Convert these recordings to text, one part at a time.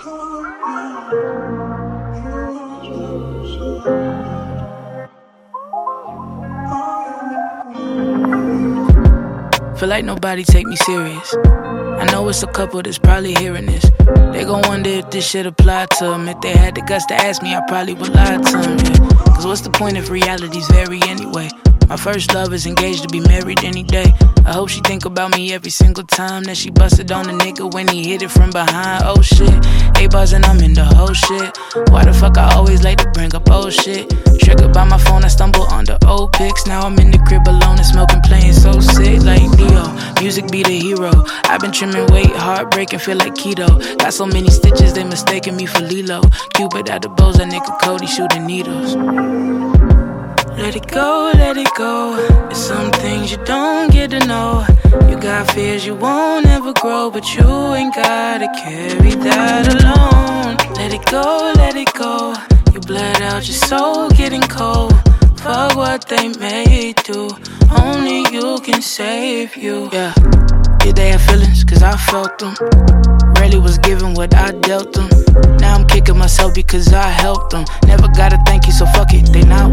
Feel like nobody take me serious. I know it's a couple that's probably hearing this. They gon' wonder if this shit apply to them. If they had the guts to ask me, I probably would lie to them. Yeah. Cause what's the point if realities vary anyway? My first love is engaged to be married any day. I hope she think about me every single time that she busted on a nigga when he hit it from behind. Oh shit, a buzzing, I'm in the whole shit. Why the fuck I always like to bring up old shit? Triggered by my phone, I stumble on the old pics. Now I'm in the crib alone and smoking, playing so sick like Neo. Music be the hero. I've been trimming weight, heartbreaking, feel like keto. Got so many stitches, they mistaken me for Lilo. Cupid at the bows, that nigga Cody shooting needles. Let it go, let it go. There's some things you don't get to know. You got fears you won't ever grow, but you ain't gotta carry that alone. Let it go, let it go. You bled out your soul, getting cold. Fuck what they may do. Only you can save you. Yeah. Did they have feelings? Cause I felt them. Rarely was given what I dealt them. Now I'm kicking myself because I helped them. Never gotta thank you, so fuck it, they not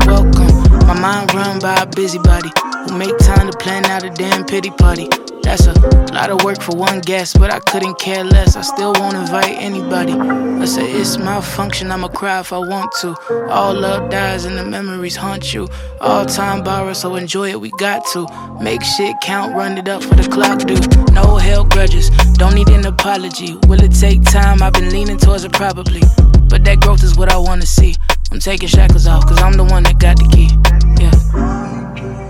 run by a busybody who make time to plan out a damn pity party. That's a lot of work for one guest, but I couldn't care less. I still won't invite anybody. I say it's my function, I'ma cry if I want to. All love dies and the memories haunt you. All time borrowed, so enjoy it, we got to. Make shit count, run it up for the clock, do. No hell grudges, don't need an apology. Will it take time? I've been leaning towards it probably. But that growth is what I wanna see. I'm taking shackles off, cause I'm the one that got the key. Yeah.